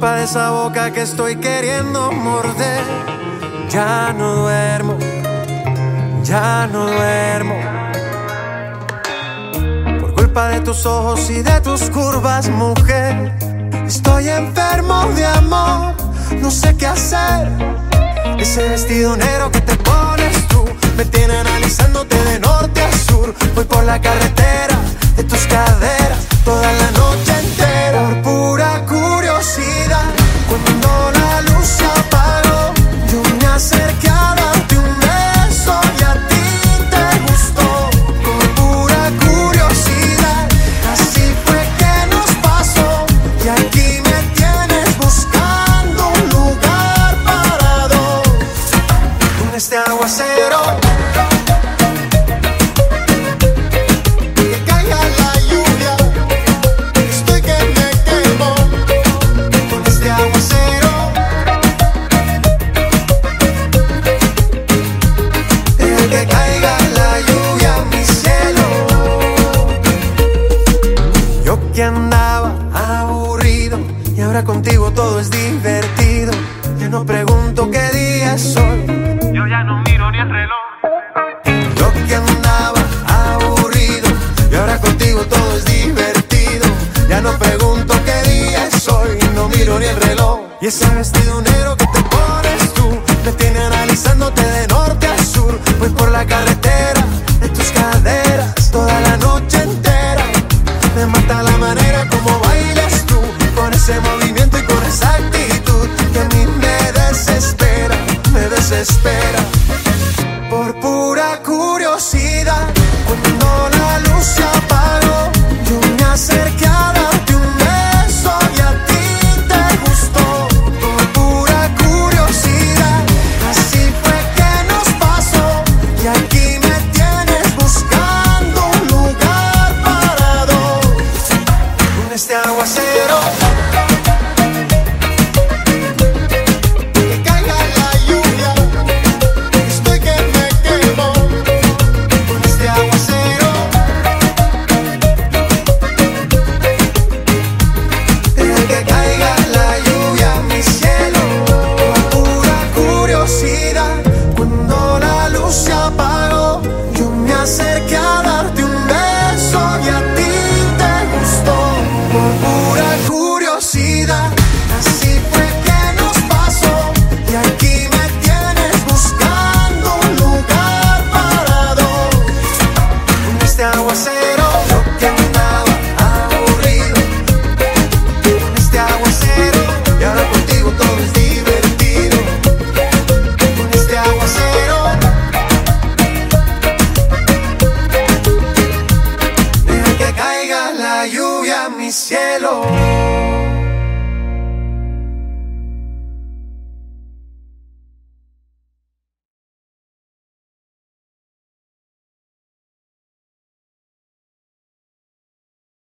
culpa de esa boca que estoy queriendo morder. Ya no duermo, ya no duermo. Por culpa de tus ojos y de tus curvas, mujer. Estoy enfermo de amor, no sé qué hacer. Ese vestido negro que te pones y ahora contigo todo es divertido. Ya no pregunto qué día es hoy. El. Yo que andaba aburrido y ahora contigo todo es divertido. Ya no pregunto qué día es hoy, no miro ni el reloj. Y ese vestido negro que te pones tú me tiene analizándote de norte a sur. Voy por la carretera de tus caderas toda la noche entera. Me mata la manera como bailas tú con ese movimiento y con esa actitud que a mí me desespera, me desespera Come on. Lord.